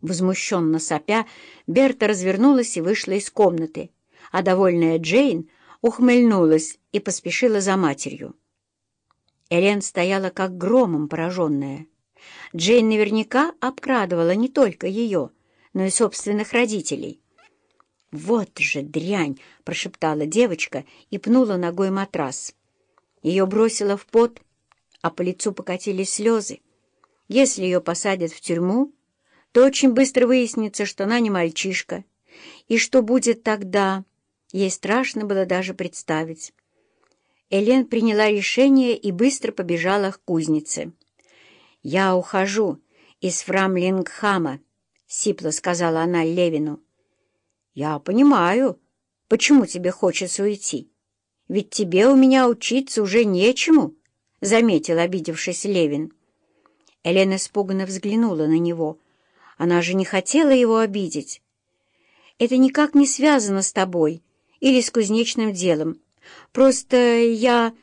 Возмущенно сопя, Берта развернулась и вышла из комнаты, а довольная Джейн ухмыльнулась и поспешила за матерью. Элен стояла как громом пораженная. Джейн наверняка обкрадывала не только ее, но и собственных родителей. «Вот же дрянь!» — прошептала девочка и пнула ногой матрас. Ее бросило в пот, а по лицу покатились слезы. Если ее посадят в тюрьму, то очень быстро выяснится, что она не мальчишка. И что будет тогда, ей страшно было даже представить. Элен приняла решение и быстро побежала к кузнице. «Я ухожу из Фрамлингхама», — сипло сказала она Левину. «Я понимаю, почему тебе хочется уйти. Ведь тебе у меня учиться уже нечему», — заметил, обидевшись Левин. Элена испуганно взглянула на него — она же не хотела его обидеть. Это никак не связано с тобой или с кузнечным делом. Просто я...»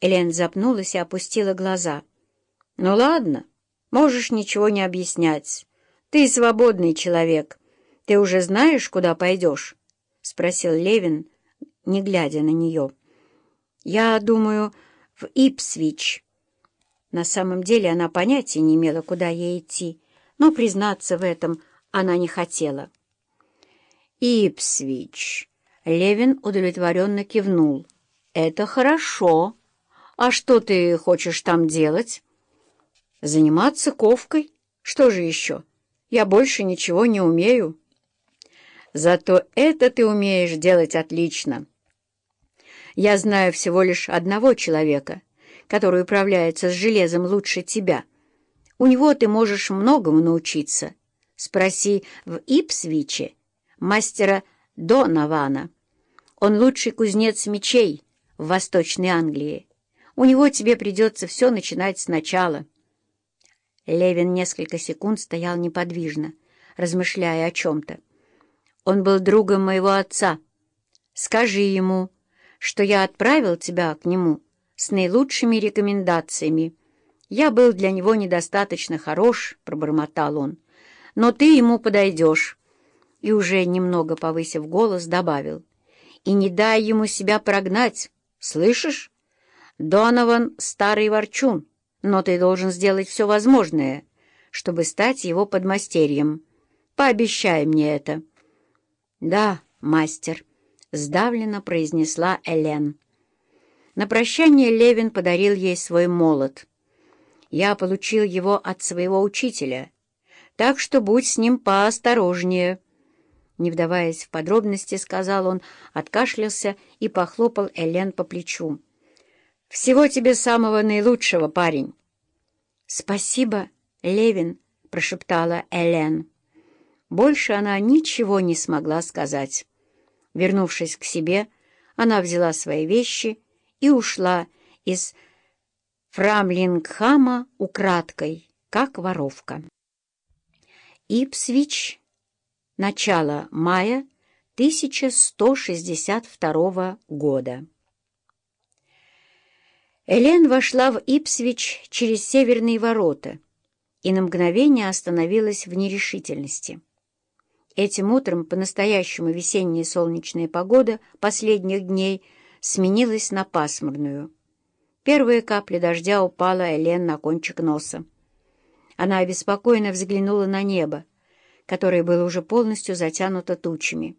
Элен запнулась и опустила глаза. «Ну ладно, можешь ничего не объяснять. Ты свободный человек. Ты уже знаешь, куда пойдешь?» — спросил Левин, не глядя на нее. «Я думаю, в Ипсвич». На самом деле она понятия не имела, куда ей идти но признаться в этом она не хотела. «Ипсвич!» — Левин удовлетворенно кивнул. «Это хорошо. А что ты хочешь там делать?» «Заниматься ковкой. Что же еще? Я больше ничего не умею». «Зато это ты умеешь делать отлично. Я знаю всего лишь одного человека, который управляется с железом лучше тебя». У него ты можешь многому научиться. Спроси в Ипсвиче мастера Донована. Он лучший кузнец мечей в Восточной Англии. У него тебе придется все начинать сначала. Левин несколько секунд стоял неподвижно, размышляя о чем-то. Он был другом моего отца. Скажи ему, что я отправил тебя к нему с наилучшими рекомендациями. «Я был для него недостаточно хорош», — пробормотал он. «Но ты ему подойдешь». И уже немного повысив голос, добавил. «И не дай ему себя прогнать, слышишь? Донован — старый ворчун, но ты должен сделать все возможное, чтобы стать его подмастерьем. Пообещай мне это». «Да, мастер», — сдавленно произнесла Элен. На прощание Левин подарил ей свой молот — я получил его от своего учителя, так что будь с ним поосторожнее». Не вдаваясь в подробности, сказал он, откашлялся и похлопал Элен по плечу. «Всего тебе самого наилучшего, парень!» «Спасибо, Левин», — прошептала Элен. Больше она ничего не смогла сказать. Вернувшись к себе, она взяла свои вещи и ушла из Фрамлингхама украдкой, как воровка. Ипсвич. Начало мая 1162 года. Элен вошла в Ипсвич через северные ворота и на мгновение остановилась в нерешительности. Этим утром по-настоящему весенняя солнечная погода последних дней сменилась на пасмурную. Первая капля дождя упала Элен на кончик носа. Она обеспокоенно взглянула на небо, которое было уже полностью затянуто тучами.